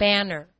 banner.